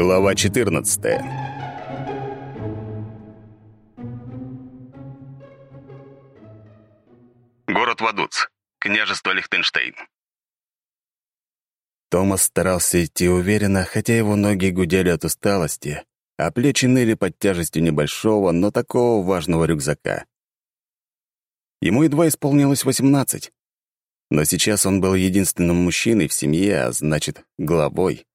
Глава 14 Город Вадуц, княжество Лихтенштейн. Томас старался идти уверенно, хотя его ноги гудели от усталости, а плечи ныли под тяжестью небольшого, но такого важного рюкзака. Ему едва исполнилось восемнадцать. Но сейчас он был единственным мужчиной в семье, а значит, главой.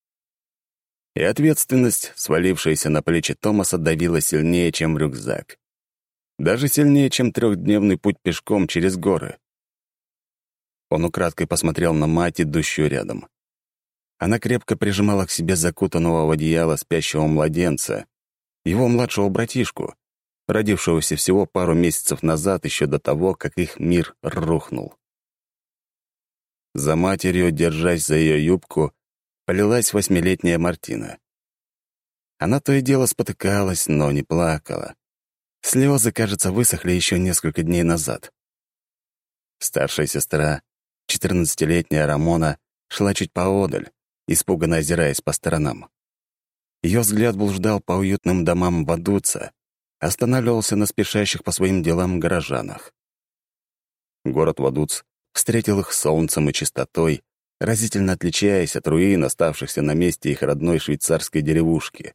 И ответственность, свалившаяся на плечи Томаса, давила сильнее, чем рюкзак. Даже сильнее, чем трехдневный путь пешком через горы. Он украдкой посмотрел на мать, идущую рядом. Она крепко прижимала к себе закутанного в одеяло спящего младенца, его младшего братишку, родившегося всего пару месяцев назад, еще до того, как их мир рухнул. За матерью, держась за ее юбку, полилась восьмилетняя Мартина. Она то и дело спотыкалась, но не плакала. Слезы, кажется, высохли еще несколько дней назад. Старшая сестра, четырнадцатилетняя Рамона, шла чуть поодаль, испуганно озираясь по сторонам. Ее взгляд блуждал по уютным домам Вадуца, останавливался на спешащих по своим делам горожанах. Город Вадуц встретил их солнцем и чистотой, разительно отличаясь от руин, оставшихся на месте их родной швейцарской деревушки.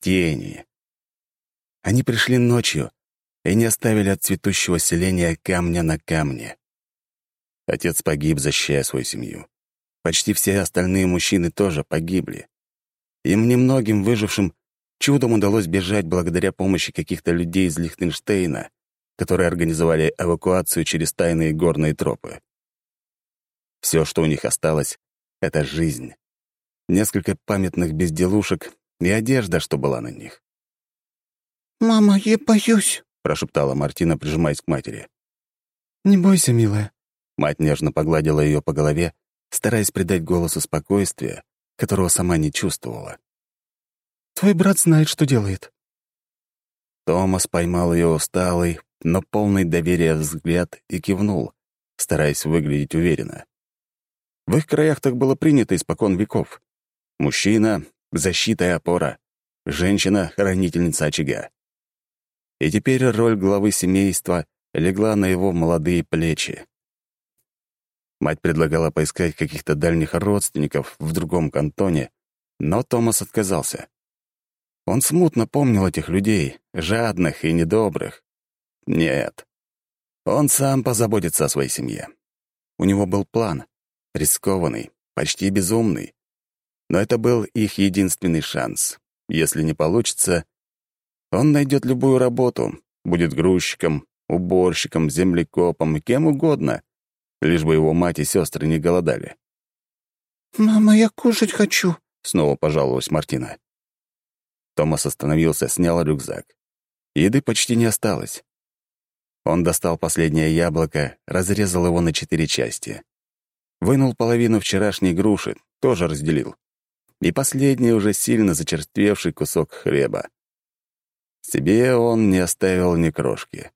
Тени. Они пришли ночью и не оставили от цветущего селения камня на камне. Отец погиб, защищая свою семью. Почти все остальные мужчины тоже погибли. Им немногим выжившим чудом удалось бежать благодаря помощи каких-то людей из Лихтенштейна, которые организовали эвакуацию через тайные горные тропы. Все, что у них осталось, — это жизнь. Несколько памятных безделушек и одежда, что была на них. «Мама, я боюсь», — прошептала Мартина, прижимаясь к матери. «Не бойся, милая». Мать нежно погладила ее по голове, стараясь придать голосу спокойствие, которого сама не чувствовала. «Твой брат знает, что делает». Томас поймал ее усталый, но полный доверия взгляд и кивнул, стараясь выглядеть уверенно. В их краях так было принято испокон веков. Мужчина — защита и опора, женщина — хранительница очага. И теперь роль главы семейства легла на его молодые плечи. Мать предлагала поискать каких-то дальних родственников в другом кантоне, но Томас отказался. Он смутно помнил этих людей, жадных и недобрых, нет. Он сам позаботится о своей семье. У него был план, рискованный, почти безумный. Но это был их единственный шанс. Если не получится, он найдет любую работу, будет грузчиком, уборщиком, землекопом, кем угодно, лишь бы его мать и сестры не голодали. «Мама, я кушать хочу», — снова пожаловалась Мартина. Томас остановился, снял рюкзак. Еды почти не осталось. Он достал последнее яблоко, разрезал его на четыре части. Вынул половину вчерашней груши, тоже разделил. И последний, уже сильно зачерствевший кусок хлеба. Себе он не оставил ни крошки.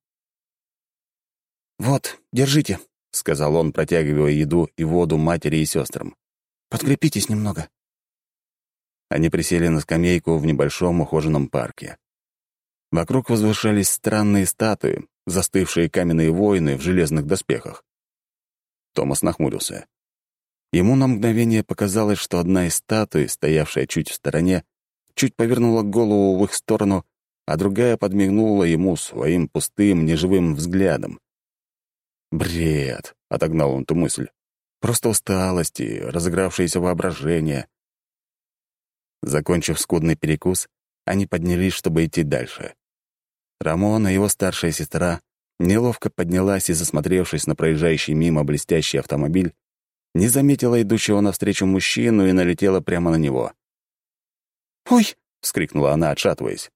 «Вот, держите», — сказал он, протягивая еду и воду матери и сестрам. «Подкрепитесь немного». Они присели на скамейку в небольшом ухоженном парке. Вокруг возвышались странные статуи, застывшие каменные воины в железных доспехах. Томас нахмурился. Ему на мгновение показалось, что одна из статуй, стоявшая чуть в стороне, чуть повернула голову в их сторону, а другая подмигнула ему своим пустым, неживым взглядом. «Бред!» — отогнал он ту мысль. «Просто усталость и разыгравшееся воображение». Закончив скудный перекус, они поднялись, чтобы идти дальше. Рамона, его старшая сестра, неловко поднялась и, засмотревшись на проезжающий мимо блестящий автомобиль, не заметила идущего навстречу мужчину и налетела прямо на него. «Ой!» — вскрикнула она, отшатываясь.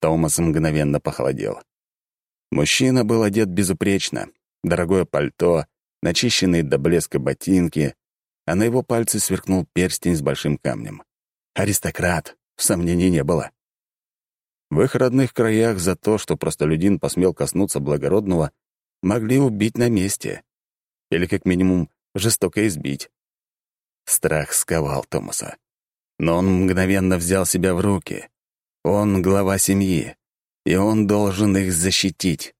Томас мгновенно похолодел. Мужчина был одет безупречно. Дорогое пальто, начищенные до блеска ботинки, а на его пальце сверкнул перстень с большим камнем. Аристократ, сомнений не было. В их родных краях за то, что простолюдин посмел коснуться благородного, могли убить на месте. Или, как минимум, жестоко избить. Страх сковал Томаса. Но он мгновенно взял себя в руки. Он глава семьи, и он должен их защитить.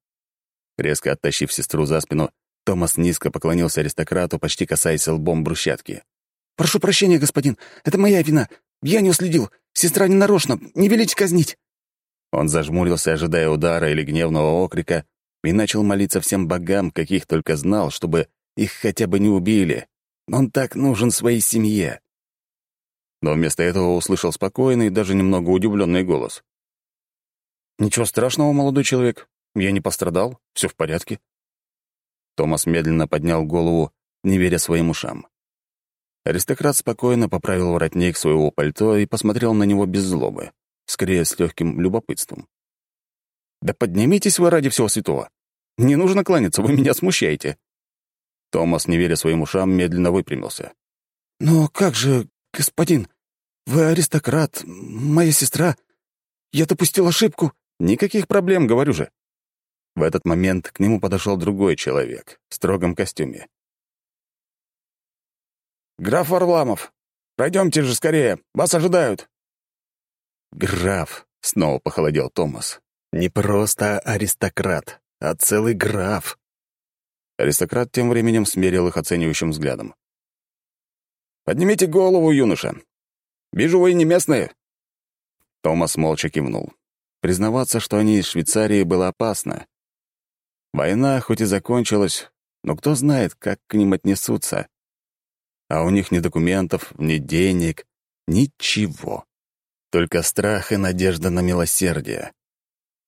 Резко оттащив сестру за спину, Томас низко поклонился аристократу, почти касаясь лбом брусчатки. «Прошу прощения, господин, это моя вина. Я не уследил. Сестра не нарочно. Не велите казнить». Он зажмурился, ожидая удара или гневного окрика, и начал молиться всем богам, каких только знал, чтобы их хотя бы не убили. Он так нужен своей семье. Но вместо этого услышал спокойный, даже немного удивленный голос. «Ничего страшного, молодой человек. Я не пострадал. Все в порядке». Томас медленно поднял голову, не веря своим ушам. Аристократ спокойно поправил воротник своего пальто и посмотрел на него без злобы, скорее с легким любопытством. «Да поднимитесь вы ради всего святого! Не нужно кланяться, вы меня смущаете!» Томас, не веря своим ушам, медленно выпрямился. «Но как же, господин? Вы аристократ, моя сестра. Я допустил ошибку». «Никаких проблем, говорю же». В этот момент к нему подошел другой человек в строгом костюме. «Граф Варламов, пройдемте же скорее, вас ожидают». «Граф», — снова похолодел Томас, — «не просто аристократ, а целый граф». Аристократ тем временем смерил их оценивающим взглядом. «Поднимите голову, юноша. Вижу, вы не местные». Томас молча кивнул. Признаваться, что они из Швейцарии, было опасно. Война хоть и закончилась, но кто знает, как к ним отнесутся. А у них ни документов, ни денег, ничего. Только страх и надежда на милосердие.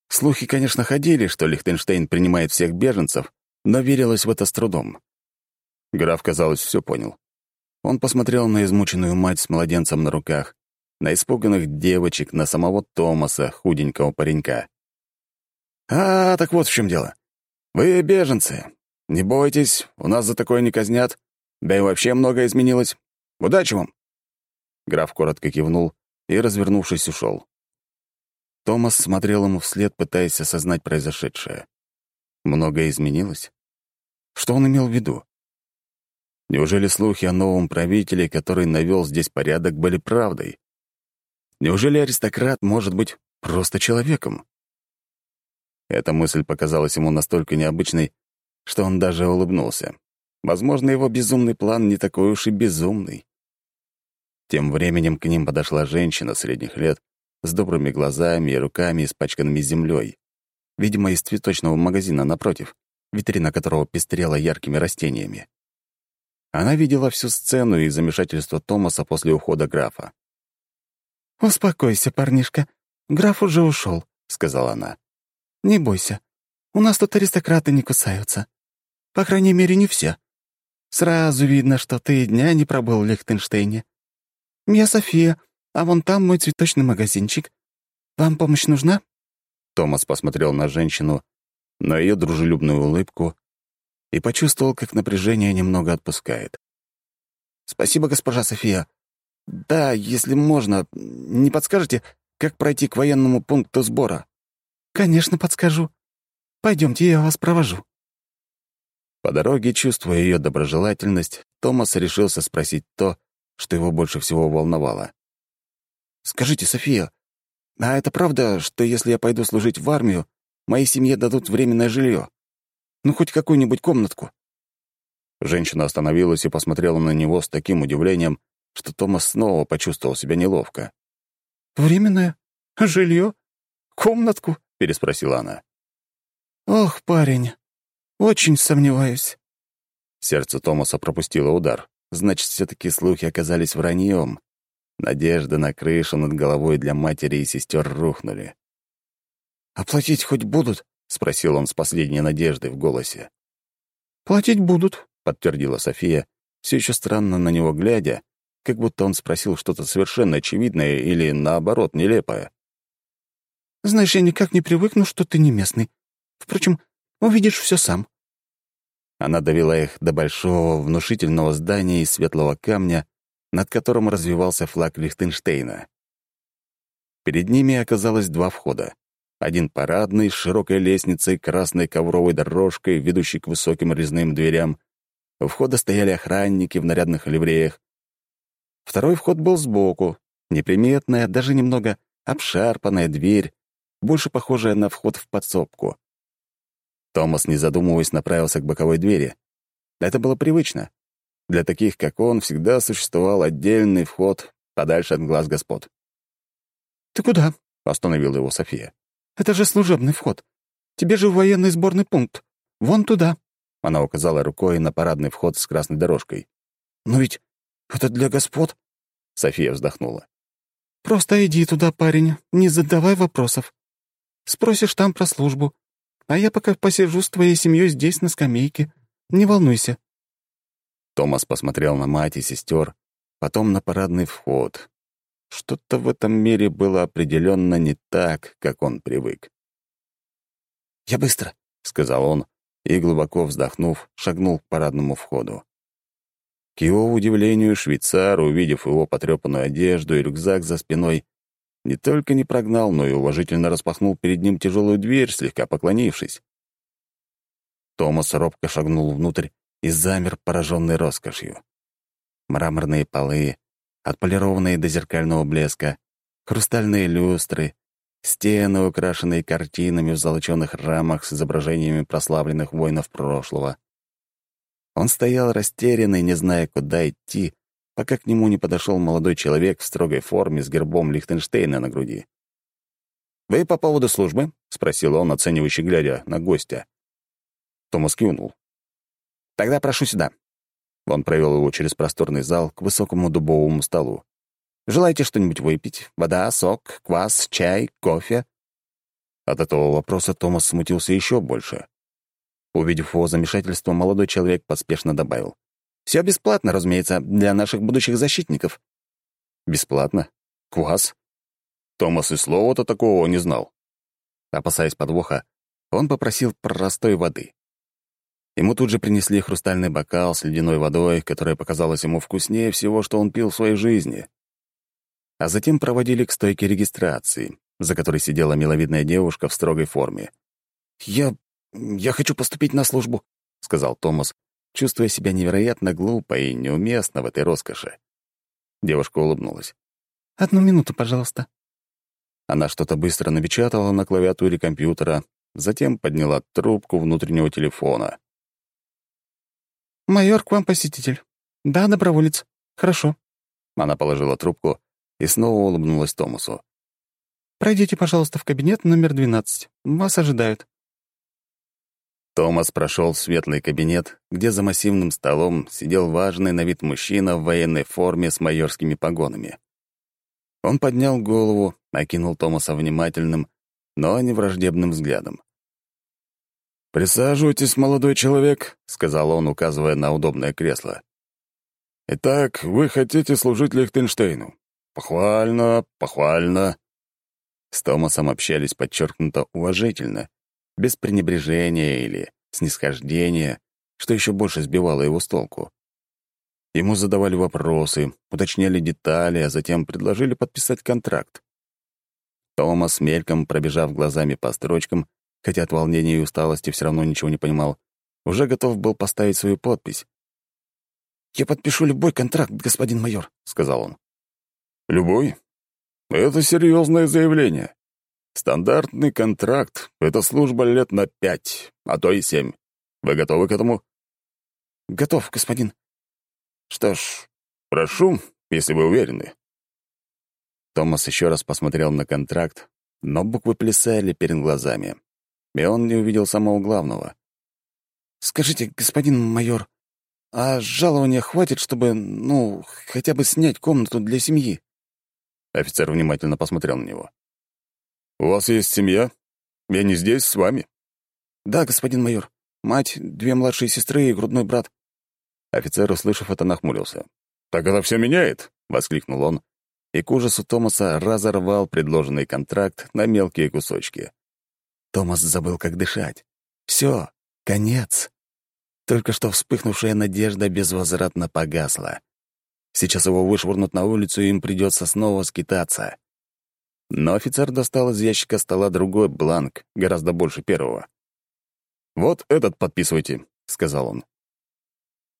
Слухи, конечно, ходили, что Лихтенштейн принимает всех беженцев, но верилось в это с трудом. Граф, казалось, все понял. Он посмотрел на измученную мать с младенцем на руках, на испуганных девочек, на самого Томаса, худенького паренька. «А, так вот в чем дело. Вы беженцы. Не бойтесь, у нас за такое не казнят. Да и вообще многое изменилось. Удачи вам!» Граф коротко кивнул и, развернувшись, ушел. Томас смотрел ему вслед, пытаясь осознать произошедшее. Многое изменилось? Что он имел в виду? Неужели слухи о новом правителе, который навел здесь порядок, были правдой? Неужели аристократ может быть просто человеком? Эта мысль показалась ему настолько необычной, что он даже улыбнулся. Возможно, его безумный план не такой уж и безумный. Тем временем к ним подошла женщина средних лет с добрыми глазами и руками, испачканными землей. Видимо, из цветочного магазина напротив, витрина которого пестрела яркими растениями. Она видела всю сцену и замешательство Томаса после ухода графа. «Успокойся, парнишка. Граф уже ушел, сказала она. «Не бойся. У нас тут аристократы не кусаются. По крайней мере, не все. Сразу видно, что ты дня не пробыл в Лихтенштейне. Я София, а вон там мой цветочный магазинчик. Вам помощь нужна?» Томас посмотрел на женщину, на ее дружелюбную улыбку и почувствовал, как напряжение немного отпускает. «Спасибо, госпожа София. Да, если можно, не подскажете, как пройти к военному пункту сбора?» «Конечно, подскажу. Пойдемте, я вас провожу». По дороге, чувствуя ее доброжелательность, Томас решился спросить то, что его больше всего волновало. «Скажите, София, а это правда, что если я пойду служить в армию, моей семье дадут временное жилье? Ну, хоть какую-нибудь комнатку?» Женщина остановилась и посмотрела на него с таким удивлением, что Томас снова почувствовал себя неловко. «Временное? Жилье? Комнатку?» — переспросила она. «Ох, парень, очень сомневаюсь». Сердце Томаса пропустило удар. Значит, все таки слухи оказались враньем. Надежда на крышу над головой для матери и сестер рухнули. «Оплатить хоть будут?» — спросил он с последней надеждой в голосе. «Платить будут», — подтвердила София, все еще странно на него глядя, как будто он спросил что-то совершенно очевидное или, наоборот, нелепое. «Знаешь, я никак не привыкну, что ты не местный. Впрочем, Увидишь все сам». Она довела их до большого внушительного здания из светлого камня, над которым развивался флаг Лихтенштейна. Перед ними оказалось два входа. Один парадный, с широкой лестницей, красной ковровой дорожкой, ведущей к высоким резным дверям. У входа стояли охранники в нарядных ливреях. Второй вход был сбоку, Неприметная, даже немного обшарпанная дверь, больше похожая на вход в подсобку. Томас, не задумываясь, направился к боковой двери. Это было привычно. Для таких, как он, всегда существовал отдельный вход подальше от глаз господ. «Ты куда?» — остановила его София. «Это же служебный вход. Тебе же в военный сборный пункт. Вон туда». Она указала рукой на парадный вход с красной дорожкой. «Но ведь это для господ?» София вздохнула. «Просто иди туда, парень, не задавай вопросов. Спросишь там про службу, а я пока посижу с твоей семьей здесь, на скамейке. Не волнуйся». Томас посмотрел на мать и сестер, потом на парадный вход. Что-то в этом мире было определенно не так, как он привык. «Я быстро», — сказал он, и, глубоко вздохнув, шагнул к парадному входу. К его удивлению, швейцар, увидев его потрепанную одежду и рюкзак за спиной, не только не прогнал, но и уважительно распахнул перед ним тяжелую дверь, слегка поклонившись. Томас робко шагнул внутрь и замер, пораженный роскошью. Мраморные полы, отполированные до зеркального блеска, хрустальные люстры, стены, украшенные картинами в золочёных рамах с изображениями прославленных воинов прошлого — он стоял растерянный, не зная, куда идти, пока к нему не подошел молодой человек в строгой форме с гербом Лихтенштейна на груди. «Вы по поводу службы?» — спросил он, оценивающий глядя на гостя. Томас кивнул. «Тогда прошу сюда». Он провел его через просторный зал к высокому дубовому столу. «Желаете что-нибудь выпить? Вода, сок, квас, чай, кофе?» От этого вопроса Томас смутился еще больше. Увидев его замешательство, молодой человек поспешно добавил. «Все бесплатно, разумеется, для наших будущих защитников». «Бесплатно? Квас?» Томас и слова-то такого не знал. Опасаясь подвоха, он попросил простой воды. Ему тут же принесли хрустальный бокал с ледяной водой, которая показалась ему вкуснее всего, что он пил в своей жизни. А затем проводили к стойке регистрации, за которой сидела миловидная девушка в строгой форме. «Я «Я хочу поступить на службу», — сказал Томас, чувствуя себя невероятно глупо и неуместно в этой роскоши. Девушка улыбнулась. «Одну минуту, пожалуйста». Она что-то быстро напечатала на клавиатуре компьютера, затем подняла трубку внутреннего телефона. «Майор, к вам посетитель. Да, доброволец. Хорошо». Она положила трубку и снова улыбнулась Томасу. «Пройдите, пожалуйста, в кабинет номер 12. Вас ожидают». Томас прошел в светлый кабинет, где за массивным столом сидел важный на вид мужчина в военной форме с майорскими погонами. Он поднял голову, окинул Томаса внимательным, но не враждебным взглядом. «Присаживайтесь, молодой человек», — сказал он, указывая на удобное кресло. «Итак, вы хотите служить Лихтенштейну. Похвально, похвально». С Томасом общались подчеркнуто уважительно, без пренебрежения или снисхождения, что еще больше сбивало его с толку. Ему задавали вопросы, уточняли детали, а затем предложили подписать контракт. Томас, мельком пробежав глазами по строчкам, хотя от волнения и усталости все равно ничего не понимал, уже готов был поставить свою подпись. «Я подпишу любой контракт, господин майор», — сказал он. «Любой? Это серьезное заявление. Стандартный контракт — это служба лет на пять, а то и семь. Вы готовы к этому? Готов, господин. Что ж, прошу, если вы уверены. Томас еще раз посмотрел на контракт, но буквы плясали перед глазами, и он не увидел самого главного. «Скажите, господин майор, а жалования хватит, чтобы, ну, хотя бы снять комнату для семьи?» Офицер внимательно посмотрел на него. «У вас есть семья? Я не здесь, с вами?» «Да, господин майор. Мать, две младшие сестры и грудной брат». Офицер, услышав это, нахмурился. «Так это все меняет!» — воскликнул он, и к ужасу Томаса разорвал предложенный контракт на мелкие кусочки. Томас забыл, как дышать. Все, конец. Только что вспыхнувшая надежда безвозвратно погасла. Сейчас его вышвырнут на улицу, и им придется снова скитаться. Но офицер достал из ящика стола другой бланк, гораздо больше первого. «Вот этот подписывайте», — сказал он.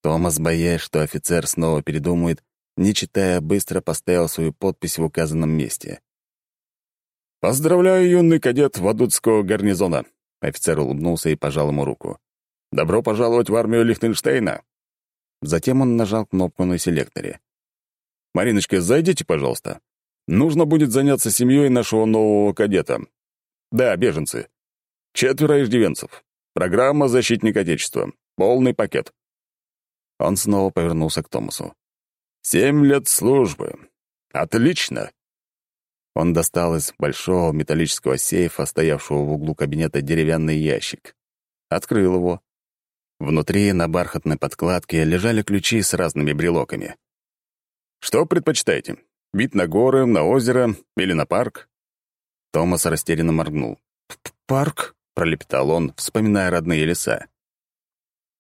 Томас, боясь, что офицер снова передумает, не читая, быстро поставил свою подпись в указанном месте. «Поздравляю, юный кадет Вадутского гарнизона!» Офицер улыбнулся и пожал ему руку. «Добро пожаловать в армию Лихтенштейна!» Затем он нажал кнопку на селекторе. «Мариночка, зайдите, пожалуйста. Нужно будет заняться семьей нашего нового кадета. Да, беженцы. Четверо иждивенцев. Программа «Защитник Отечества». Полный пакет». Он снова повернулся к Томасу. «Семь лет службы. Отлично!» Он достал из большого металлического сейфа, стоявшего в углу кабинета, деревянный ящик. Открыл его. Внутри на бархатной подкладке лежали ключи с разными брелоками. «Что предпочитаете? Вид на горы, на озеро или на парк?» Томас растерянно моргнул. «Парк?» — пролепетал он, вспоминая родные леса.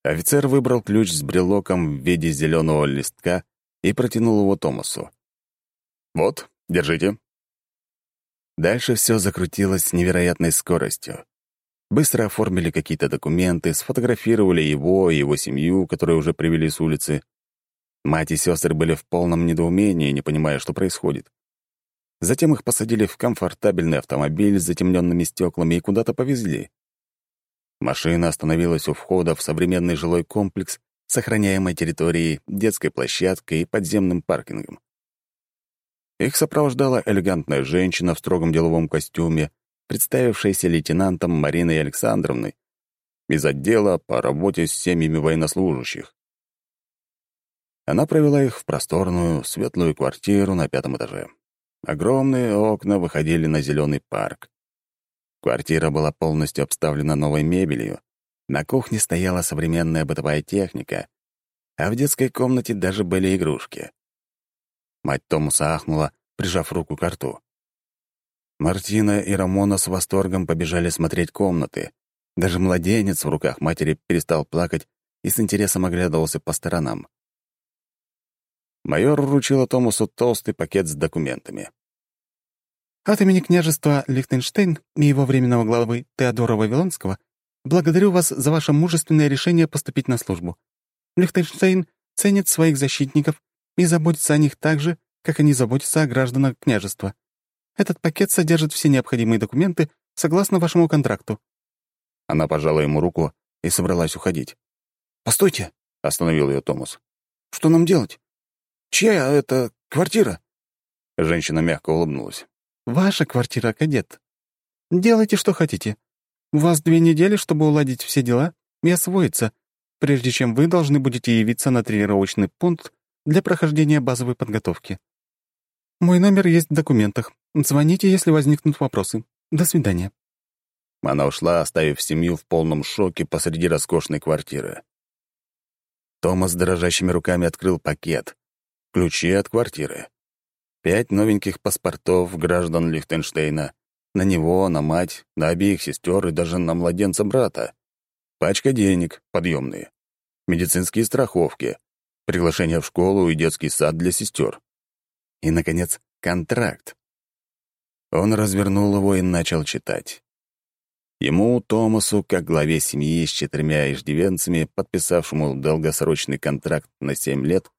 Офицер выбрал ключ с брелоком в виде зеленого листка и протянул его Томасу. «Вот, держите». Дальше все закрутилось с невероятной скоростью. Быстро оформили какие-то документы, сфотографировали его и его семью, которые уже привели с улицы. Мать и сестры были в полном недоумении, не понимая, что происходит. Затем их посадили в комфортабельный автомобиль с затемненными стеклами и куда-то повезли. Машина остановилась у входа в современный жилой комплекс с охраняемой территорией, детской площадкой и подземным паркингом. Их сопровождала элегантная женщина в строгом деловом костюме, представившаяся лейтенантом Мариной Александровной из отдела по работе с семьями военнослужащих. Она провела их в просторную, светлую квартиру на пятом этаже. Огромные окна выходили на зеленый парк. Квартира была полностью обставлена новой мебелью. На кухне стояла современная бытовая техника, а в детской комнате даже были игрушки. Мать Томаса ахнула, прижав руку к рту. Мартина и Рамона с восторгом побежали смотреть комнаты. Даже младенец в руках матери перестал плакать и с интересом оглядывался по сторонам. Майор вручила Томасу толстый пакет с документами. «От имени княжества Лихтенштейн и его временного главы Теодора Вавилонского благодарю вас за ваше мужественное решение поступить на службу. Лихтенштейн ценит своих защитников и заботится о них так же, как они заботятся о гражданах княжества. Этот пакет содержит все необходимые документы согласно вашему контракту». Она пожала ему руку и собралась уходить. «Постойте!» — остановил ее Томас. «Что нам делать? Чья это квартира?» Женщина мягко улыбнулась. «Ваша квартира, кадет. Делайте, что хотите. У вас две недели, чтобы уладить все дела и освоиться, прежде чем вы должны будете явиться на тренировочный пункт для прохождения базовой подготовки. Мой номер есть в документах. Звоните, если возникнут вопросы. До свидания». Она ушла, оставив семью в полном шоке посреди роскошной квартиры. Томас дрожащими руками открыл пакет, Ключи от квартиры. Пять новеньких паспортов граждан Лихтенштейна. На него, на мать, на обеих сестер и даже на младенца брата. Пачка денег, подъемные. Медицинские страховки. Приглашение в школу и детский сад для сестер. И, наконец, контракт. Он развернул его и начал читать. Ему, Томасу, как главе семьи с четырьмя иждивенцами, подписавшему долгосрочный контракт на семь лет,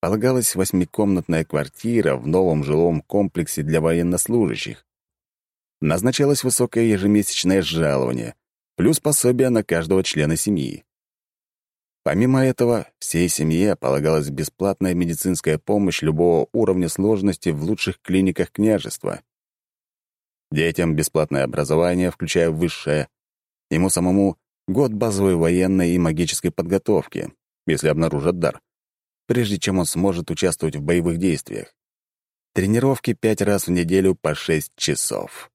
полагалась восьмикомнатная квартира в новом жилом комплексе для военнослужащих. Назначалось высокое ежемесячное жалование, плюс пособие на каждого члена семьи. Помимо этого, всей семье полагалась бесплатная медицинская помощь любого уровня сложности в лучших клиниках княжества. Детям бесплатное образование, включая высшее. Ему самому год базовой военной и магической подготовки, если обнаружат дар прежде чем он сможет участвовать в боевых действиях. Тренировки пять раз в неделю по шесть часов.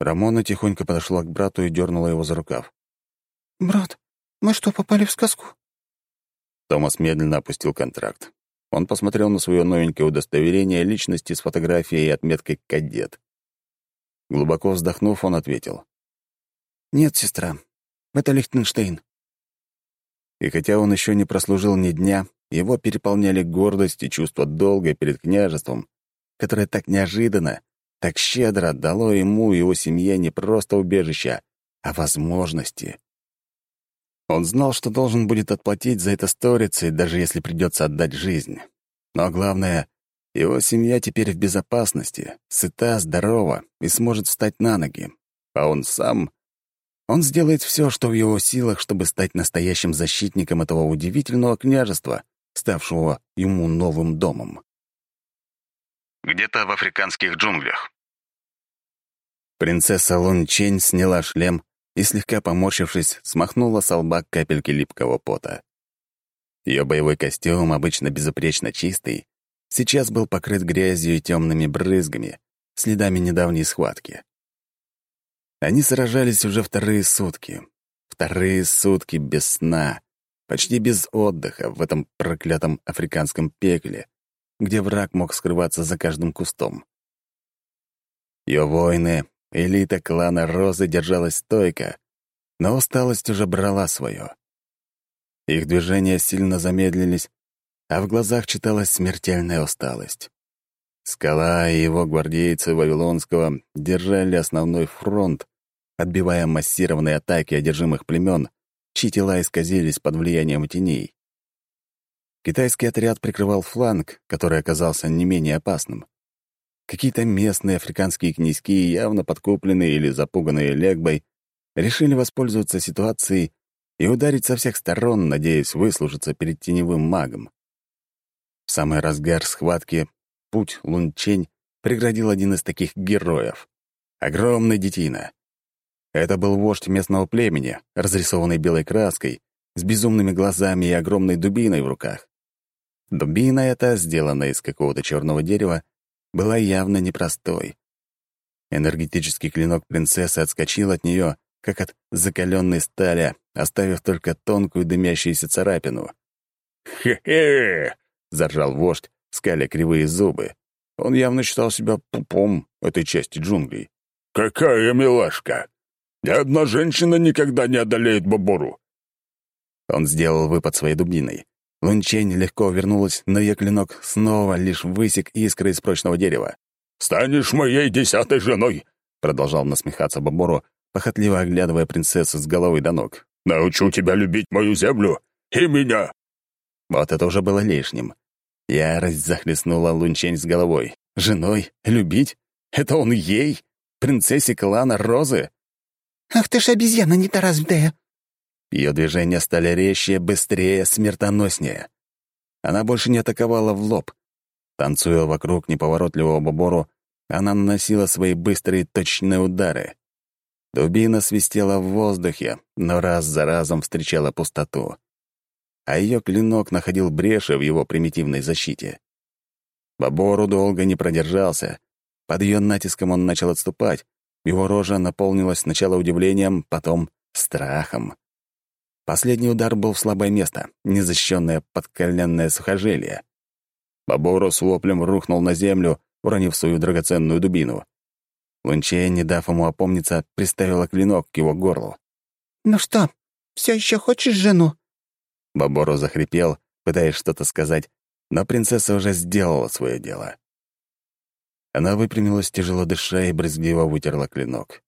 Рамона тихонько подошла к брату и дернула его за рукав. «Брат, мы что, попали в сказку?» Томас медленно опустил контракт. Он посмотрел на свое новенькое удостоверение личности с фотографией и отметкой «Кадет». Глубоко вздохнув, он ответил. «Нет, сестра, это Лихтенштейн. И хотя он еще не прослужил ни дня, его переполняли гордость и чувство долга перед княжеством, которое так неожиданно, так щедро отдало ему и его семье не просто убежище, а возможности. Он знал, что должен будет отплатить за это сторицей, даже если придется отдать жизнь. Но главное, его семья теперь в безопасности, сыта, здорова и сможет встать на ноги. А он сам... Он сделает все, что в его силах, чтобы стать настоящим защитником этого удивительного княжества, ставшего ему новым домом. Где-то в африканских джунглях. Принцесса Лун Чень сняла шлем и, слегка поморщившись, смахнула с лба капельки липкого пота. Ее боевой костюм, обычно безупречно чистый, сейчас был покрыт грязью и темными брызгами, следами недавней схватки. Они сражались уже вторые сутки. Вторые сутки без сна, почти без отдыха в этом проклятом африканском пекле, где враг мог скрываться за каждым кустом. Ее воины, элита клана Розы держалась стойко, но усталость уже брала свое. Их движения сильно замедлились, а в глазах читалась смертельная усталость. Скала и его гвардейцы Вавилонского держали основной фронт, отбивая массированные атаки одержимых племен, чьи тела исказились под влиянием теней. Китайский отряд прикрывал фланг, который оказался не менее опасным. Какие-то местные африканские князьки, явно подкупленные или запуганные Легбой, решили воспользоваться ситуацией и ударить со всех сторон, надеясь выслужиться перед теневым магом. В самый разгар схватки путь Лунчень преградил один из таких героев. Огромный детина. Это был вождь местного племени, разрисованный белой краской, с безумными глазами и огромной дубиной в руках. Дубина эта, сделанная из какого-то черного дерева, была явно непростой. Энергетический клинок принцессы отскочил от нее, как от закаленной стали, оставив только тонкую дымящуюся царапину. «Хе-хе!» — заржал вождь, скаля кривые зубы. Он явно считал себя пупом этой части джунглей. «Какая милашка! Ни одна женщина никогда не одолеет Бабору!» Он сделал выпад своей дубиной. Лунчень легко вернулась, но ее клинок снова лишь высек искры из прочного дерева. «Станешь моей десятой женой!» — продолжал насмехаться Бабору, похотливо оглядывая принцессу с головы до ног. «Научу тебя любить мою землю и меня!» Вот это уже было лишним. Ярость захлестнула Лунчень с головой. «Женой? Любить? Это он ей? Принцессе клана Розы?» «Ах ты ж обезьяна недоразвитая!» Ее движения стали резче, быстрее, смертоноснее. Она больше не атаковала в лоб. Танцуя вокруг неповоротливого бобору, она наносила свои быстрые точные удары. Дубина свистела в воздухе, но раз за разом встречала пустоту. А ее клинок находил бреши в его примитивной защите. Бобору долго не продержался. Под ее натиском он начал отступать. Его рожа наполнилась сначала удивлением, потом страхом. Последний удар был в слабое место, незащищенное подколенное сухожилие. Бобору с воплем рухнул на землю, уронив свою драгоценную дубину. Лунчея, не дав ему опомниться, приставила клинок к его горлу. «Ну что, все еще хочешь жену?» Бобору захрипел, пытаясь что-то сказать, но принцесса уже сделала свое дело. Она выпрямилась, тяжело дыша, и брезгливо вытерла клинок.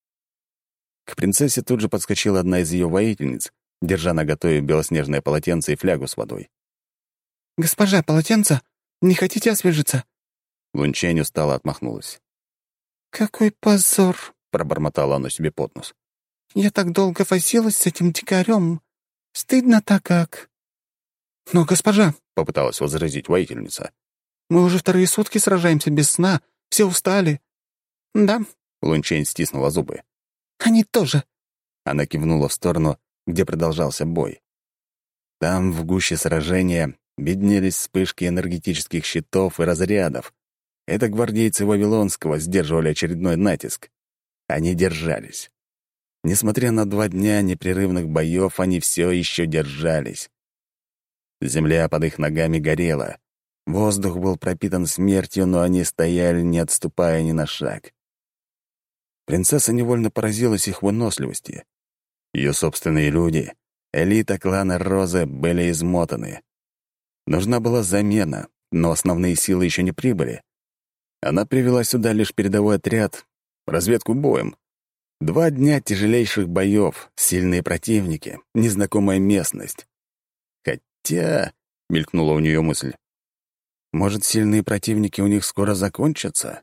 К принцессе тут же подскочила одна из ее воительниц, держа на готове белоснежное полотенце и флягу с водой. «Госпожа, полотенце? Не хотите освежиться?» Лунчень устало отмахнулась. «Какой позор!» — пробормотала она себе под нос. «Я так долго возилась с этим дикарем. Стыдно-то как!» «Но, госпожа!» — попыталась возразить воительница. «Мы уже вторые сутки сражаемся без сна, все устали». «Да», — Лунчень стиснула зубы. «Они тоже». Она кивнула в сторону, где продолжался бой. Там, в гуще сражения, беднелись вспышки энергетических щитов и разрядов. Это гвардейцы Вавилонского сдерживали очередной натиск. Они держались. Несмотря на два дня непрерывных боев, они все еще держались. Земля под их ногами горела. Воздух был пропитан смертью, но они стояли, не отступая ни на шаг. Принцесса невольно поразилась их выносливости. Ее собственные люди, элита клана Розы, были измотаны. Нужна была замена, но основные силы еще не прибыли. Она привела сюда лишь передовой отряд, разведку боем. Два дня тяжелейших боев, сильные противники, незнакомая местность. Хотя, — мелькнула у нее мысль, — Может, сильные противники у них скоро закончатся?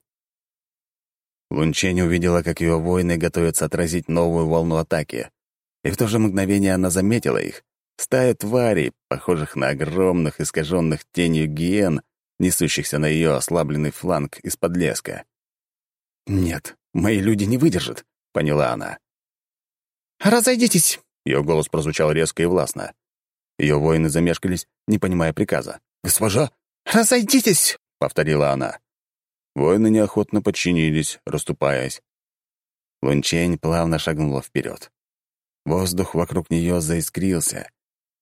Лунчень увидела, как ее воины готовятся отразить новую волну атаки. И в то же мгновение она заметила их. Стая тварей, похожих на огромных искаженных тенью гиен, несущихся на ее ослабленный фланг из-под леска. «Нет, мои люди не выдержат», — поняла она. «Разойдитесь!» — ее голос прозвучал резко и властно. Ее воины замешкались, не понимая приказа. «Госпожа!» «Разойдитесь!» — повторила она. Воины неохотно подчинились, расступаясь. Лунчень плавно шагнула вперед. Воздух вокруг нее заискрился.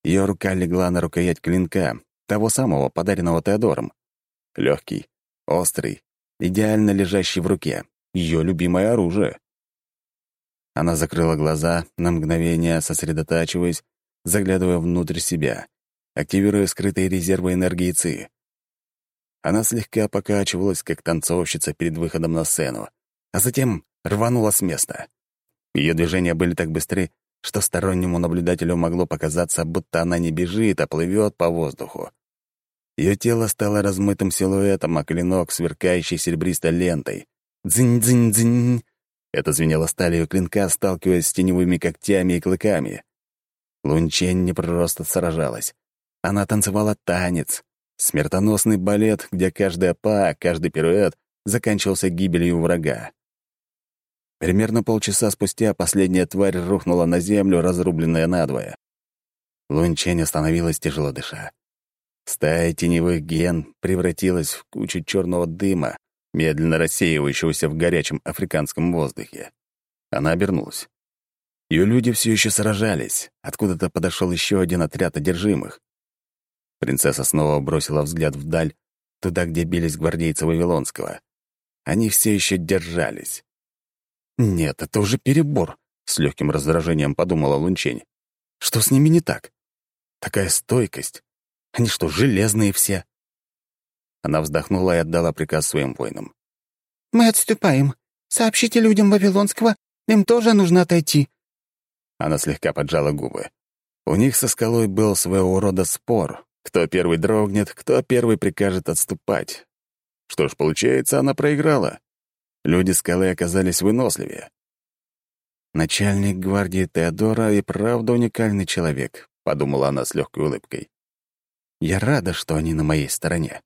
Ее рука легла на рукоять клинка, того самого, подаренного Теодором. Легкий, острый, идеально лежащий в руке. Ее любимое оружие. Она закрыла глаза, на мгновение сосредотачиваясь, заглядывая внутрь себя, активируя скрытые резервы энергии ЦИ. Она слегка покачивалась, как танцовщица перед выходом на сцену, а затем рванула с места. Ее движения были так быстры, что стороннему наблюдателю могло показаться, будто она не бежит, а плывет по воздуху. Ее тело стало размытым силуэтом, а клинок — сверкающей серебристой лентой. Дзынь-дзынь-дзынь! Это звенело сталью клинка, сталкиваясь с теневыми когтями и клыками. Лунчень не просто сражалась. Она танцевала танец. Смертоносный балет, где каждая па, каждый пируэт заканчивался гибелью врага. Примерно полчаса спустя последняя тварь рухнула на землю, разрубленная надвое. Лунчень остановилась, тяжело дыша. Стая теневых ген превратилась в кучу черного дыма, медленно рассеивающегося в горячем африканском воздухе. Она обернулась. Ее люди все еще сражались. Откуда-то подошел еще один отряд одержимых. Принцесса снова бросила взгляд вдаль, туда, где бились гвардейцы Вавилонского. Они все еще держались. «Нет, это уже перебор», — с легким раздражением подумала Лунчень. «Что с ними не так? Такая стойкость. Они что, железные все?» Она вздохнула и отдала приказ своим воинам. «Мы отступаем. Сообщите людям Вавилонского, им тоже нужно отойти». Она слегка поджала губы. У них со скалой был своего рода спор. Кто первый дрогнет, кто первый прикажет отступать. Что ж, получается, она проиграла. Люди скалы оказались выносливее. «Начальник гвардии Теодора и правда уникальный человек», — подумала она с легкой улыбкой. «Я рада, что они на моей стороне».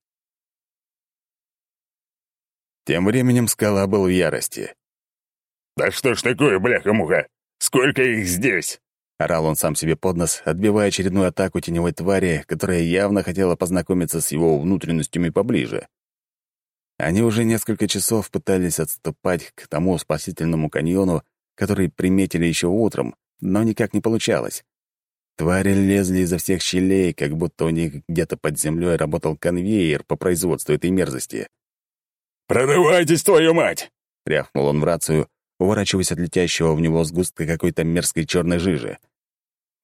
Тем временем скала был в ярости. «Да что ж такое, бляха-муха? Сколько их здесь?» Орал он сам себе под нос, отбивая очередную атаку теневой твари, которая явно хотела познакомиться с его внутренностями поближе. Они уже несколько часов пытались отступать к тому спасительному каньону, который приметили еще утром, но никак не получалось. Твари лезли изо всех щелей, как будто у них где-то под землей работал конвейер по производству этой мерзости. «Прорывайтесь, твою мать!» — рявкнул он в рацию, уворачиваясь от летящего в него сгустка какой-то мерзкой черной жижи.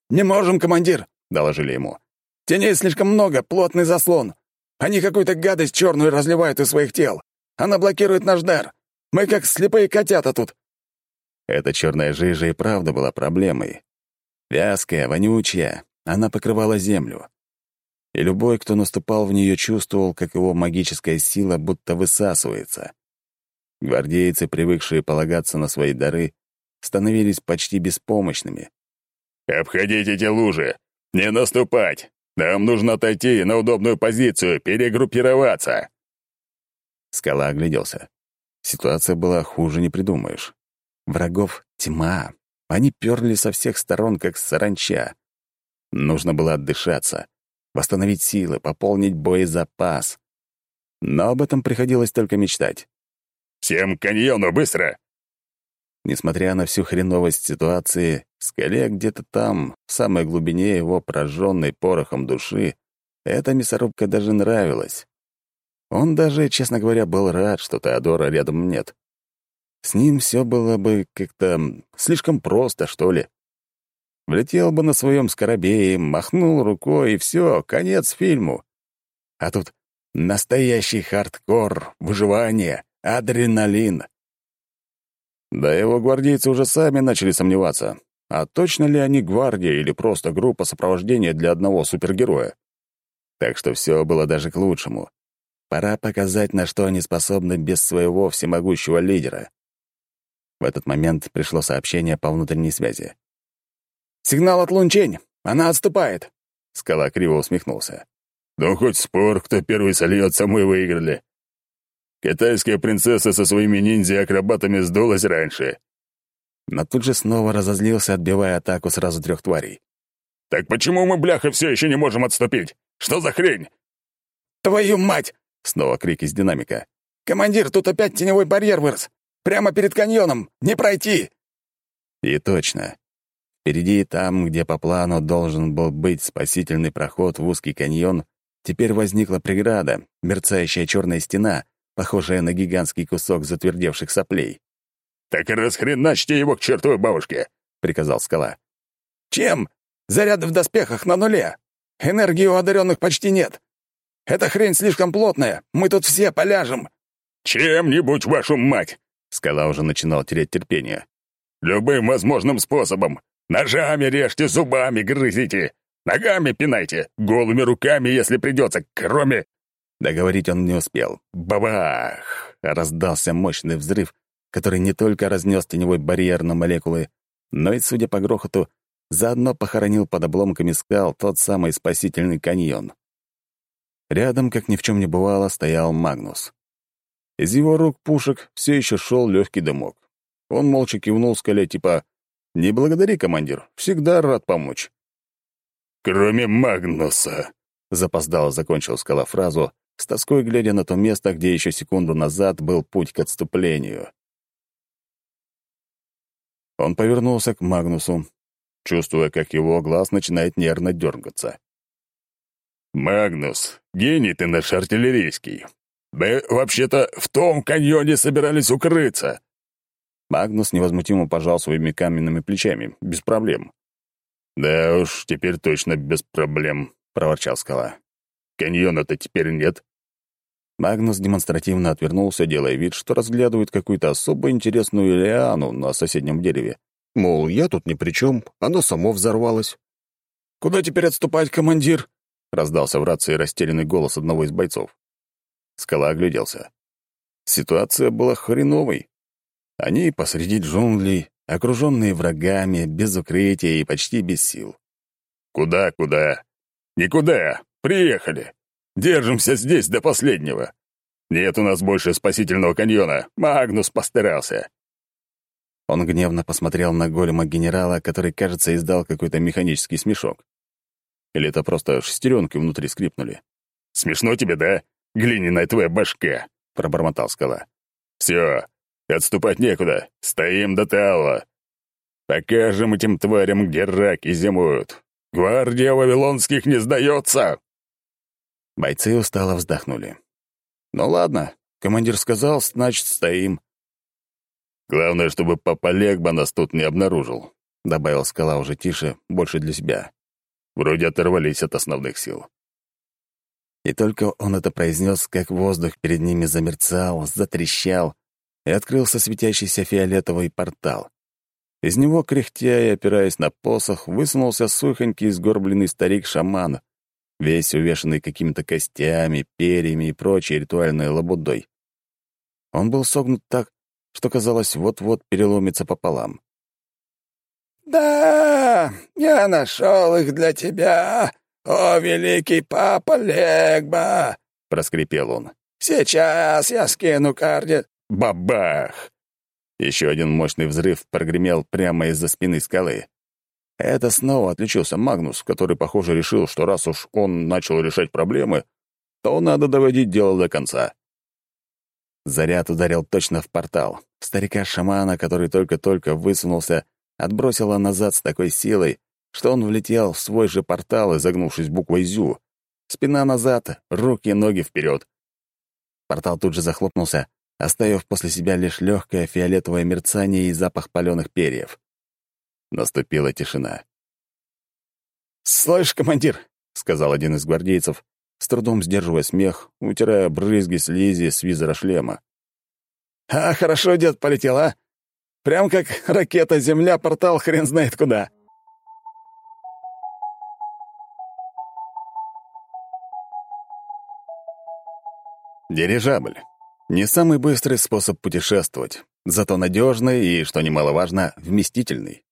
«Не можем, командир!» — доложили ему. «Теней слишком много, плотный заслон. Они какую-то гадость черную разливают из своих тел. Она блокирует наш дар. Мы как слепые котята тут». Эта черная жижа и правда была проблемой. Вязкая, вонючая, она покрывала землю. И любой, кто наступал в нее, чувствовал, как его магическая сила будто высасывается. Гвардейцы, привыкшие полагаться на свои дары, становились почти беспомощными. «Обходите эти лужи! Не наступать! Нам нужно отойти на удобную позицию, перегруппироваться!» Скала огляделся. Ситуация была хуже не придумаешь. Врагов тьма. Они перли со всех сторон, как саранча. Нужно было отдышаться, восстановить силы, пополнить боезапас. Но об этом приходилось только мечтать. «Всем каньону, быстро!» Несмотря на всю хреновость ситуации, скале где-то там, в самой глубине его пораженной порохом души, эта мясорубка даже нравилась. Он даже, честно говоря, был рад, что Теодора рядом нет. С ним все было бы как-то слишком просто, что ли. Влетел бы на своем скоробее, махнул рукой, и все, конец фильму. А тут настоящий хардкор, выживание, адреналин. Да его гвардейцы уже сами начали сомневаться, а точно ли они гвардия или просто группа сопровождения для одного супергероя. Так что все было даже к лучшему. Пора показать, на что они способны без своего всемогущего лидера. В этот момент пришло сообщение по внутренней связи. «Сигнал от Лунчень! Она отступает!» Скала криво усмехнулся. «Ну, хоть спор, кто первый сольется, мы выиграли. Китайская принцесса со своими ниндзя-акробатами сдулась раньше». Но тут же снова разозлился, отбивая атаку сразу трех тварей. «Так почему мы, бляха, все еще не можем отступить? Что за хрень?» «Твою мать!» — снова крик из динамика. «Командир, тут опять теневой барьер вырос! Прямо перед каньоном! Не пройти!» И точно. Впереди, там, где по плану должен был быть спасительный проход в узкий каньон, теперь возникла преграда, мерцающая черная стена, похожая на гигантский кусок затвердевших соплей. «Так и расхреначьте его к чертовой бабушке!» — приказал скала. «Чем? Заряды в доспехах на нуле. Энергии у одаренных почти нет. Эта хрень слишком плотная. Мы тут все поляжем». «Чем-нибудь, вашу мать!» Скала уже начинал терять терпение. «Любым возможным способом. Ножами режьте, зубами грызите. Ногами пинайте, голыми руками, если придется, кроме...» Договорить он не успел. Бабах! Раздался мощный взрыв, который не только разнес теневой барьер на молекулы, но и, судя по грохоту, заодно похоронил под обломками скал тот самый спасительный каньон. Рядом, как ни в чем не бывало, стоял Магнус. Из его рук пушек все еще шел легкий дымок. Он молча кивнул скале, типа «Не благодари, командир, всегда рад помочь». «Кроме Магнуса», — запоздало закончил скала фразу, с тоской глядя на то место, где еще секунду назад был путь к отступлению. Он повернулся к Магнусу, чувствуя, как его глаз начинает нервно дергаться. «Магнус, гений ты наш артиллерийский. Мы, вообще-то, в том каньоне собирались укрыться». Магнус невозмутимо пожал своими каменными плечами, без проблем. «Да уж, теперь точно без проблем», — проворчал скала. «Каньона-то теперь нет». Магнус демонстративно отвернулся, делая вид, что разглядывает какую-то особо интересную лиану на соседнем дереве. Мол, я тут ни при чем, оно само взорвалось. «Куда теперь отступать, командир?» — раздался в рации растерянный голос одного из бойцов. Скала огляделся. Ситуация была хреновой. Они посреди джунглей, окруженные врагами, без укрытия и почти без сил. «Куда, куда? Никуда! Приехали! Держимся здесь до последнего! Нет у нас больше спасительного каньона! Магнус постарался!» Он гневно посмотрел на голема генерала, который, кажется, издал какой-то механический смешок. Или это просто шестеренки внутри скрипнули? «Смешно тебе, да? Глиняная твоя башка!» — пробормотал скала. «Все, отступать некуда. Стоим до Талла. Покажем этим тварям, где раки зимуют. Гвардия Вавилонских не сдается!» Бойцы устало вздохнули. «Ну ладно, командир сказал, значит, стоим». «Главное, чтобы папа Легба нас тут не обнаружил», — добавил скала уже тише, больше для себя. Вроде оторвались от основных сил. И только он это произнес, как воздух перед ними замерцал, затрещал, и открылся светящийся фиолетовый портал. Из него, кряхтя и опираясь на посох, высунулся сухонький сгорбленный старик-шаман, весь увешанный какими-то костями, перьями и прочей ритуальной лабудой. Он был согнут так, что, казалось, вот-вот переломится пополам. «Да, я нашел их для тебя, о великий папа Легба!» — проскрипел он. «Сейчас я скину карде...» Бабах! Еще один мощный взрыв прогремел прямо из-за спины скалы. Это снова отличился Магнус, который, похоже, решил, что раз уж он начал решать проблемы, то надо доводить дело до конца. Заряд ударил точно в портал. Старика-шамана, который только-только высунулся отбросило назад с такой силой, что он влетел в свой же портал, изогнувшись буквой «Зю». Спина назад, руки и ноги вперед. Портал тут же захлопнулся, оставив после себя лишь легкое фиолетовое мерцание и запах паленых перьев. Наступила тишина. «Слышь, командир», — сказал один из гвардейцев, с трудом сдерживая смех, утирая брызги слизи с визора шлема. «А, хорошо дед полетел, а? Прям как ракета Земля-портал хрен знает куда. Дирижабль. Не самый быстрый способ путешествовать, зато надежный и, что немаловажно, вместительный.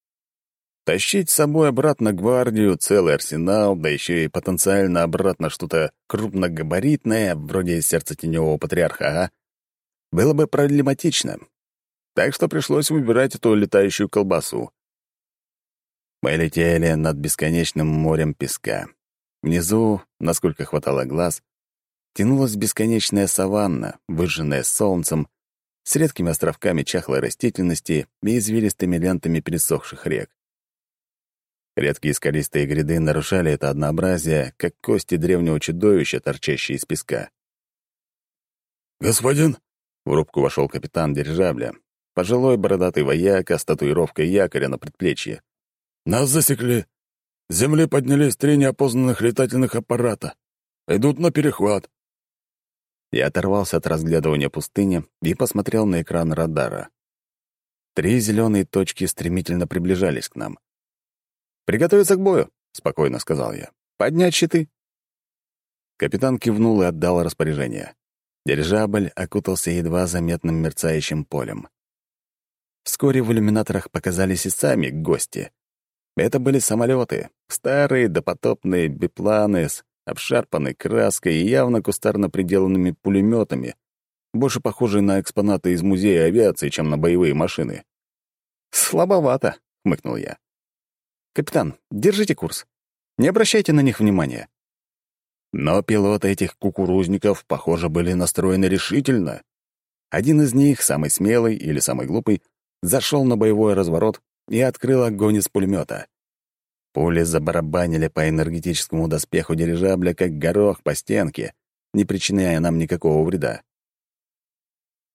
Тащить с собой обратно гвардию, целый арсенал, да еще и потенциально обратно что-то крупногабаритное, вроде сердца теневого патриарха, ага, было бы проблематично. Так что пришлось выбирать эту летающую колбасу. Мы летели над бесконечным морем песка. Внизу, насколько хватало глаз, тянулась бесконечная саванна, выжженная солнцем, с редкими островками чахлой растительности и извилистыми лентами пересохших рек. Редкие скалистые гряды нарушали это однообразие, как кости древнего чудовища, торчащие из песка. «Господин!» — в рубку вошел капитан дирижабля, пожилой бородатый вояка с татуировкой якоря на предплечье. «Нас засекли. С земли поднялись три неопознанных летательных аппарата. Идут на перехват. Я оторвался от разглядывания пустыни и посмотрел на экран радара. Три зеленые точки стремительно приближались к нам. «Приготовиться к бою», — спокойно сказал я. «Поднять щиты». Капитан кивнул и отдал распоряжение. Дирижабль окутался едва заметным мерцающим полем. Вскоре в иллюминаторах показались и сами гости. Это были самолеты, старые допотопные бипланы с обшарпанной краской и явно кустарно приделанными пулеметами, больше похожие на экспонаты из музея авиации, чем на боевые машины. «Слабовато», — хмыкнул я. «Капитан, держите курс. Не обращайте на них внимания». Но пилоты этих кукурузников, похоже, были настроены решительно. Один из них, самый смелый или самый глупый, зашел на боевой разворот и открыл огонь из пулемета. Пули забарабанили по энергетическому доспеху дирижабля, как горох по стенке, не причиняя нам никакого вреда.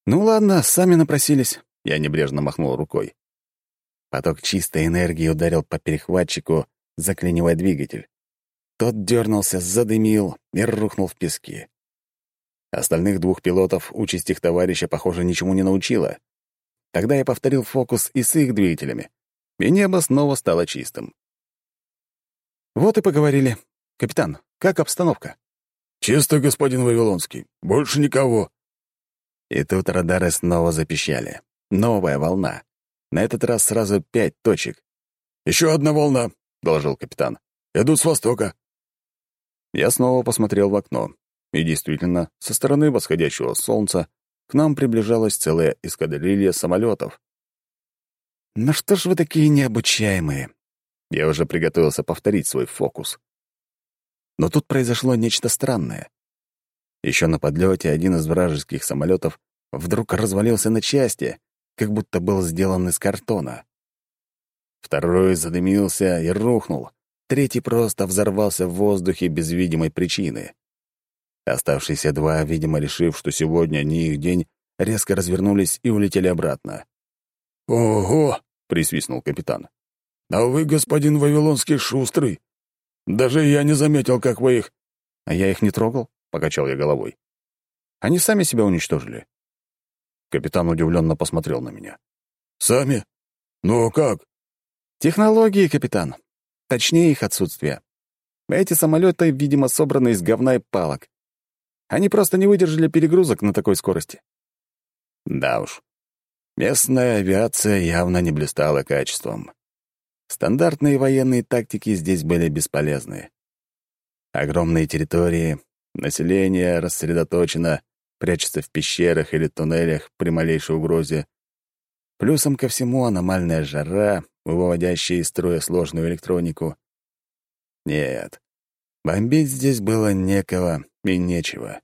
«Ну ладно, сами напросились», — я небрежно махнул рукой. Поток чистой энергии ударил по перехватчику, заклинивая двигатель. Тот дернулся, задымил и рухнул в пески. Остальных двух пилотов участь их товарища, похоже, ничему не научила. Тогда я повторил фокус и с их двигателями, и небо снова стало чистым. «Вот и поговорили. Капитан, как обстановка?» «Чисто, господин Вавилонский. Больше никого». И тут радары снова запищали. Новая волна. На этот раз сразу пять точек. «Еще одна волна», — доложил капитан. «Идут с востока». Я снова посмотрел в окно. И действительно, со стороны восходящего солнца к нам приближалась целая эскадрилья самолетов. «Ну что ж вы такие необучаемые?» Я уже приготовился повторить свой фокус. Но тут произошло нечто странное. Еще на подлете один из вражеских самолетов вдруг развалился на части, как будто был сделан из картона. Второй задымился и рухнул. Третий просто взорвался в воздухе без видимой причины. Оставшиеся два, видимо, решив, что сегодня не их день, резко развернулись и улетели обратно. «Ого!» — присвистнул капитан. «А вы, господин Вавилонский, шустрый. Даже я не заметил, как вы их...» «А я их не трогал?» — покачал я головой. «Они сами себя уничтожили». Капитан удивленно посмотрел на меня. «Сами? Ну как?» «Технологии, капитан. Точнее, их отсутствие. Эти самолеты, видимо, собраны из говна и палок. Они просто не выдержали перегрузок на такой скорости». Да уж. Местная авиация явно не блистала качеством. Стандартные военные тактики здесь были бесполезны. Огромные территории, население рассредоточено, прячется в пещерах или туннелях при малейшей угрозе. Плюсом ко всему аномальная жара, выводящая из строя сложную электронику. Нет, бомбить здесь было некого и нечего.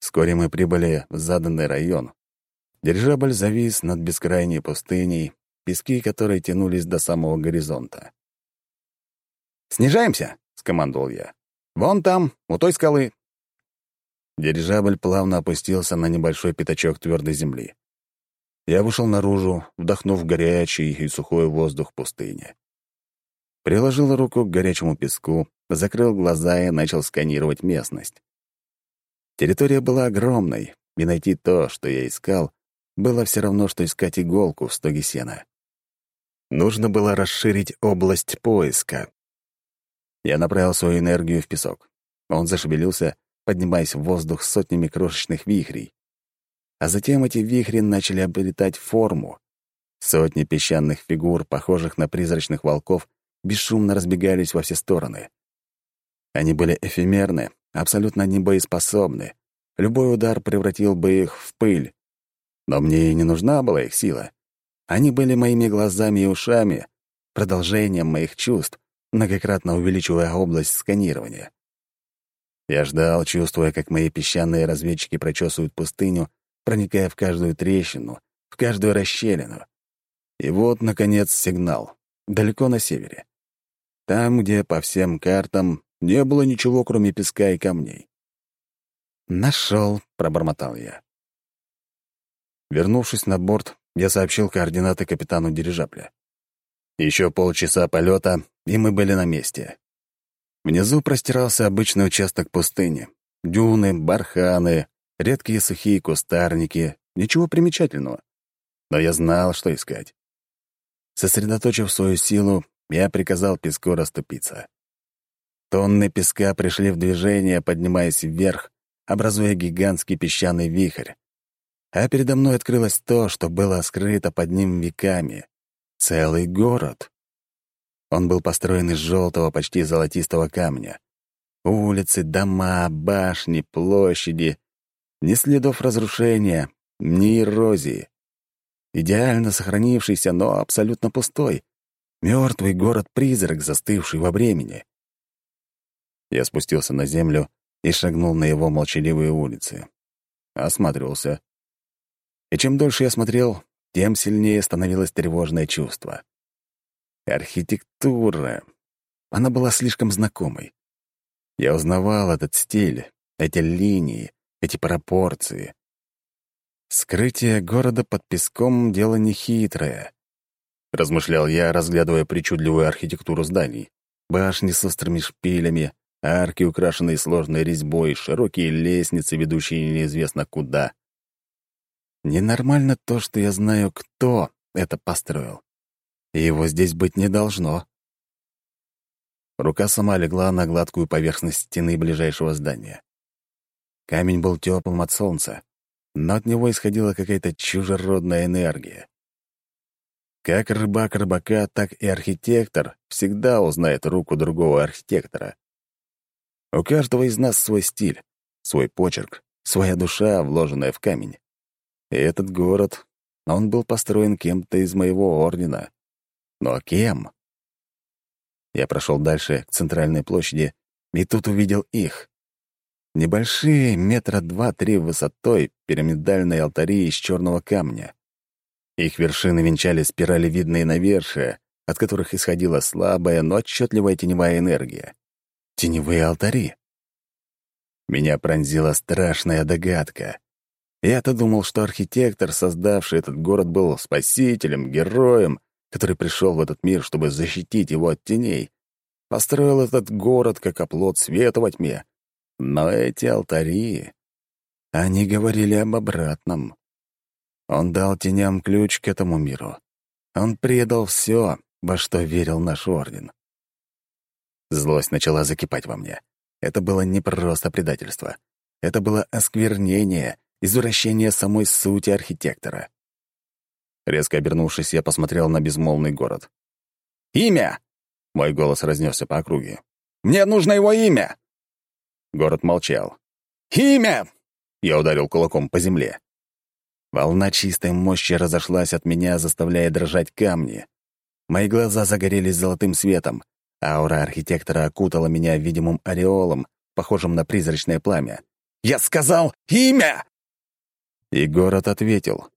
Вскоре мы прибыли в заданный район. Дирижабль завис над бескрайней пустыней, пески которой тянулись до самого горизонта. «Снижаемся!» — скомандовал я. «Вон там, у той скалы!» Дирижабль плавно опустился на небольшой пятачок твердой земли. Я вышел наружу, вдохнув горячий и сухой воздух пустыни. Приложил руку к горячему песку, закрыл глаза и начал сканировать местность. Территория была огромной, и найти то, что я искал, было все равно, что искать иголку в стоге сена. Нужно было расширить область поиска. Я направил свою энергию в песок. Он зашевелился, поднимаясь в воздух сотнями крошечных вихрей. А затем эти вихри начали обретать форму. Сотни песчаных фигур, похожих на призрачных волков, бесшумно разбегались во все стороны. Они были эфемерны, абсолютно небоеспособны. Любой удар превратил бы их в пыль. Но мне и не нужна была их сила. Они были моими глазами и ушами, продолжением моих чувств, многократно увеличивая область сканирования. Я ждал, чувствуя, как мои песчаные разведчики прочесывают пустыню, проникая в каждую трещину, в каждую расщелину. И вот, наконец, сигнал. Далеко на севере. Там, где по всем картам не было ничего, кроме песка и камней. «Нашел», — пробормотал я. Вернувшись на борт, я сообщил координаты капитану дирижабля. Еще полчаса полета, и мы были на месте. Внизу простирался обычный участок пустыни. Дюны, барханы, редкие сухие кустарники, ничего примечательного. Но я знал, что искать. Сосредоточив свою силу, я приказал песку расступиться. Тонны песка пришли в движение, поднимаясь вверх, образуя гигантский песчаный вихрь. А передо мной открылось то, что было скрыто под ним веками. Целый город. Он был построен из желтого, почти золотистого камня. Улицы, дома, башни, площади. Ни следов разрушения, ни эрозии. Идеально сохранившийся, но абсолютно пустой. Мертвый город-призрак, застывший во времени. Я спустился на землю и шагнул на его молчаливые улицы. Осматривался. И чем дольше я смотрел, тем сильнее становилось тревожное чувство. Архитектура. Она была слишком знакомой. Я узнавал этот стиль, эти линии, эти пропорции. Скрытие города под песком — дело нехитрое. Размышлял я, разглядывая причудливую архитектуру зданий. Башни с острыми шпилями, арки, украшенные сложной резьбой, широкие лестницы, ведущие неизвестно куда. Ненормально то, что я знаю, кто это построил. И его здесь быть не должно. Рука сама легла на гладкую поверхность стены ближайшего здания. Камень был теплым от солнца, но от него исходила какая-то чужеродная энергия. Как рыбак рыбака, так и архитектор всегда узнает руку другого архитектора. У каждого из нас свой стиль, свой почерк, своя душа, вложенная в камень. И этот город, он был построен кем-то из моего ордена. Но кем? Я прошел дальше, к центральной площади, и тут увидел их. Небольшие, метра два-три высотой, пирамидальные алтари из черного камня. Их вершины венчали спиралевидные навершия, от которых исходила слабая, но отчетливая теневая энергия. Теневые алтари. Меня пронзила страшная догадка. Я-то думал, что архитектор, создавший этот город, был спасителем, героем, который пришел в этот мир, чтобы защитить его от теней. Построил этот город как оплот света во тьме, но эти алтари... Они говорили об обратном. Он дал теням ключ к этому миру. Он предал все, во что верил наш орден. Злость начала закипать во мне. Это было не просто предательство. Это было осквернение, извращение самой сути архитектора. Резко обернувшись, я посмотрел на безмолвный город. «Имя!» — мой голос разнесся по округе. «Мне нужно его имя!» Город молчал. «Имя!» — я ударил кулаком по земле. Волна чистой мощи разошлась от меня, заставляя дрожать камни. Мои глаза загорелись золотым светом. Аура архитектора окутала меня видимым ореолом, похожим на призрачное пламя. «Я сказал имя!» И город ответил.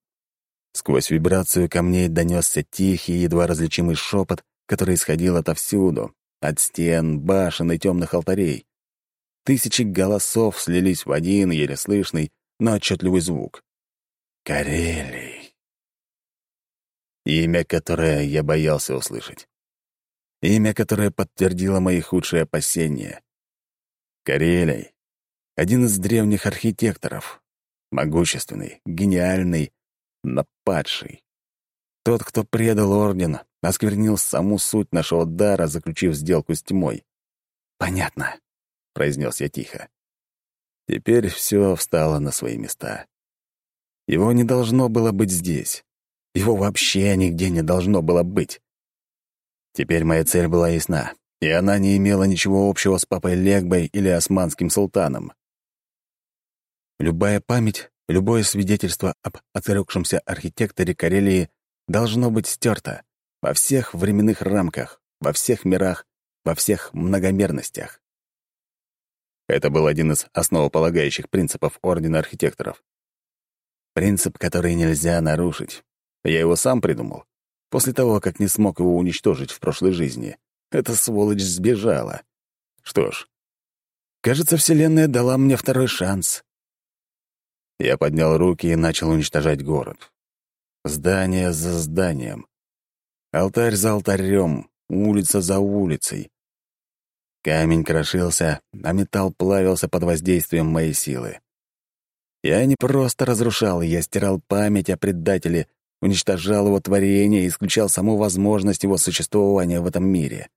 Сквозь вибрацию камней донесся тихий, едва различимый шепот, который исходил отовсюду, от стен, башен и темных алтарей. Тысячи голосов слились в один еле слышный, но отчетливый звук. Карелий. Имя, которое я боялся услышать. Имя, которое подтвердило мои худшие опасения. Карелий. Один из древних архитекторов. Могущественный, гениальный, но падший. Тот, кто предал Орден, осквернил саму суть нашего дара, заключив сделку с тьмой. «Понятно», — произнес я тихо. Теперь все встало на свои места. Его не должно было быть здесь. Его вообще нигде не должно было быть. Теперь моя цель была ясна, и она не имела ничего общего с папой Легбой или османским султаном. Любая память, любое свидетельство об отрекшемся архитекторе Карелии должно быть стерто во всех временных рамках, во всех мирах, во всех многомерностях. Это был один из основополагающих принципов Ордена архитекторов. Принцип, который нельзя нарушить. Я его сам придумал, после того, как не смог его уничтожить в прошлой жизни. Эта сволочь сбежала. Что ж, кажется, Вселенная дала мне второй шанс. Я поднял руки и начал уничтожать город. Здание за зданием. Алтарь за алтарем, улица за улицей. Камень крошился, а металл плавился под воздействием моей силы. Я не просто разрушал, я стирал память о предателе, уничтожал его творение и исключал саму возможность его существования в этом мире.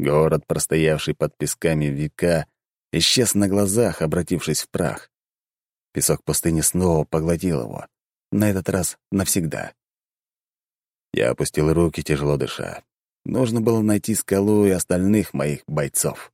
Город, простоявший под песками века, исчез на глазах, обратившись в прах. Песок пустыни снова поглотил его, на этот раз навсегда. Я опустил руки, тяжело дыша. Нужно было найти скалу и остальных моих бойцов.